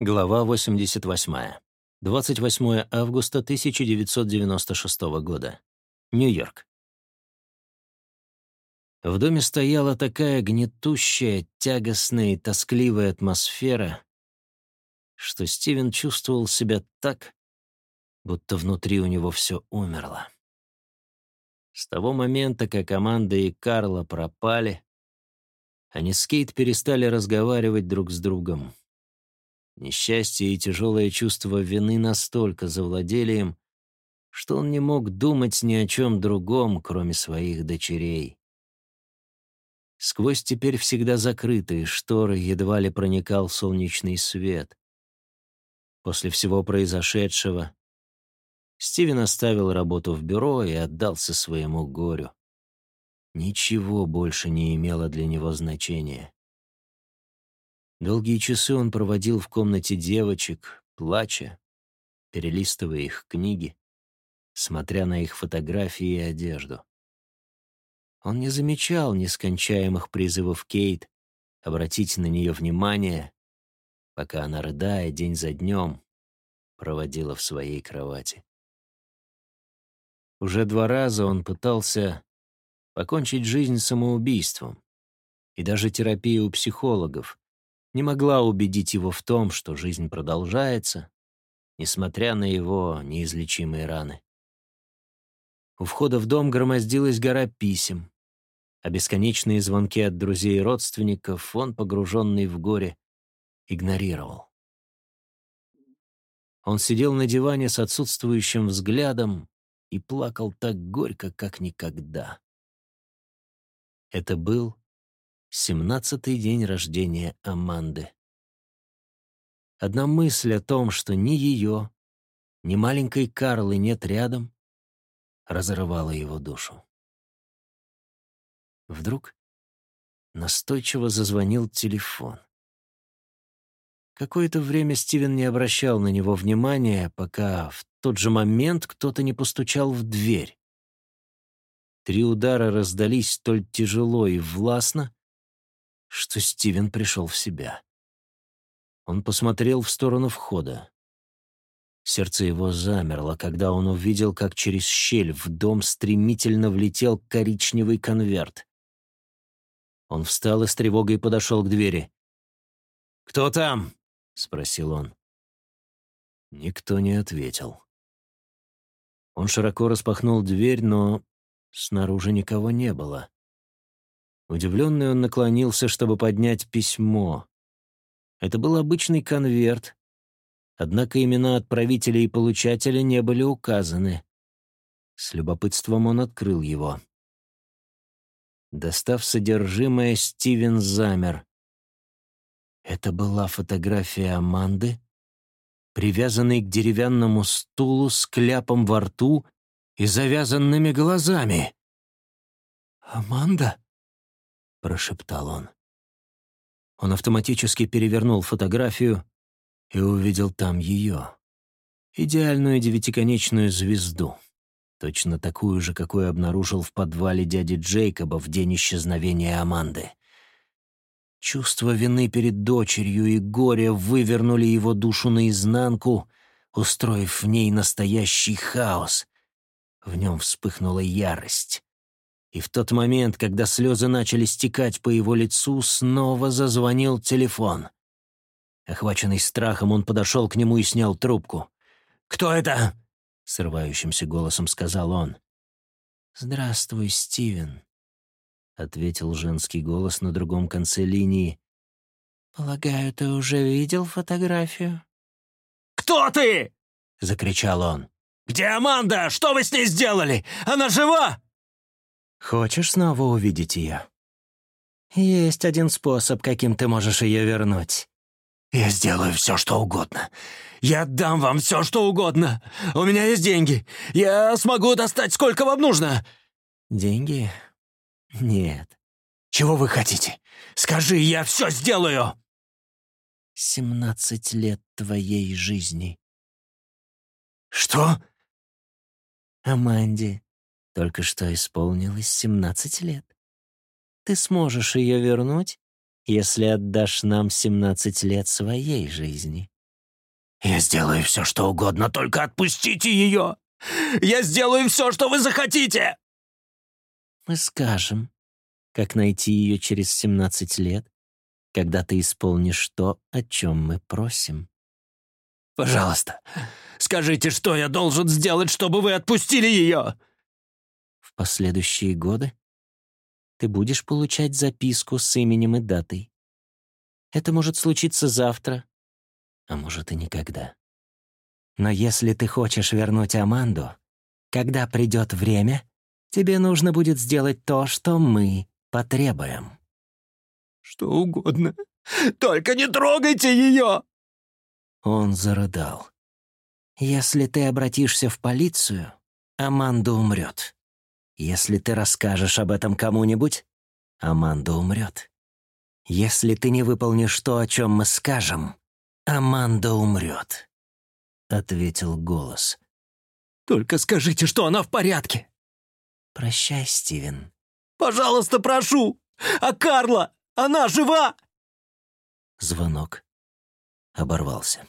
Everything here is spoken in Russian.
Глава 88. 28 августа 1996 года. Нью-Йорк. В доме стояла такая гнетущая, тягостная и тоскливая атмосфера, что Стивен чувствовал себя так, будто внутри у него все умерло. С того момента, как Аманда и Карла пропали, они с Кейт перестали разговаривать друг с другом. Несчастье и тяжелое чувство вины настолько завладели им, что он не мог думать ни о чем другом, кроме своих дочерей. Сквозь теперь всегда закрытые шторы едва ли проникал солнечный свет. После всего произошедшего Стивен оставил работу в бюро и отдался своему горю. Ничего больше не имело для него значения. Долгие часы он проводил в комнате девочек, плача, перелистывая их книги, смотря на их фотографии и одежду. Он не замечал нескончаемых призывов Кейт обратить на нее внимание, пока она, рыдая день за днем, проводила в своей кровати. Уже два раза он пытался покончить жизнь самоубийством, и даже терапия у психологов не могла убедить его в том, что жизнь продолжается, несмотря на его неизлечимые раны. У входа в дом громоздилась гора писем, а бесконечные звонки от друзей и родственников он, погруженный в горе, игнорировал. Он сидел на диване с отсутствующим взглядом и плакал так горько, как никогда. Это был Семнадцатый день рождения Аманды. Одна мысль о том, что ни ее, ни маленькой Карлы нет рядом, разрывала его душу. Вдруг настойчиво зазвонил телефон. Какое-то время Стивен не обращал на него внимания, пока в тот же момент кто-то не постучал в дверь. Три удара раздались столь тяжело и властно, что Стивен пришел в себя. Он посмотрел в сторону входа. Сердце его замерло, когда он увидел, как через щель в дом стремительно влетел коричневый конверт. Он встал и с тревогой подошел к двери. «Кто там?» — спросил он. Никто не ответил. Он широко распахнул дверь, но снаружи никого не было. Удивленный он наклонился, чтобы поднять письмо. Это был обычный конверт, однако имена отправителя и получателя не были указаны. С любопытством он открыл его. Достав содержимое, Стивен замер. Это была фотография Аманды, привязанной к деревянному стулу с кляпом во рту и завязанными глазами. «Аманда?» — прошептал он. Он автоматически перевернул фотографию и увидел там ее. Идеальную девятиконечную звезду. Точно такую же, какую обнаружил в подвале дяди Джейкоба в день исчезновения Аманды. Чувство вины перед дочерью и горе вывернули его душу наизнанку, устроив в ней настоящий хаос. В нем вспыхнула ярость. И в тот момент, когда слезы начали стекать по его лицу, снова зазвонил телефон. Охваченный страхом, он подошел к нему и снял трубку. «Кто это?» — срывающимся голосом сказал он. «Здравствуй, Стивен», — ответил женский голос на другом конце линии. «Полагаю, ты уже видел фотографию?» «Кто ты?» — закричал он. «Где Аманда? Что вы с ней сделали? Она жива?» Хочешь снова увидеть ее? Есть один способ, каким ты можешь ее вернуть. Я сделаю все, что угодно. Я отдам вам все, что угодно. У меня есть деньги. Я смогу достать, сколько вам нужно. Деньги? Нет. Чего вы хотите? Скажи, я все сделаю. Семнадцать лет твоей жизни. Что? Аманди только что исполнилось 17 лет. Ты сможешь ее вернуть, если отдашь нам 17 лет своей жизни. Я сделаю все, что угодно, только отпустите ее! Я сделаю все, что вы захотите!» «Мы скажем, как найти ее через 17 лет, когда ты исполнишь то, о чем мы просим». «Пожалуйста, скажите, что я должен сделать, чтобы вы отпустили ее?» «В последующие годы ты будешь получать записку с именем и датой. Это может случиться завтра, а может и никогда. Но если ты хочешь вернуть Аманду, когда придет время, тебе нужно будет сделать то, что мы потребуем. Что угодно. Только не трогайте ее! Он зарыдал. Если ты обратишься в полицию, Аманда умрет. Если ты расскажешь об этом кому-нибудь, Аманда умрет. Если ты не выполнишь то, о чем мы скажем, Аманда умрет», — ответил голос. «Только скажите, что она в порядке!» «Прощай, Стивен». «Пожалуйста, прошу! А Карла, она жива?» Звонок оборвался.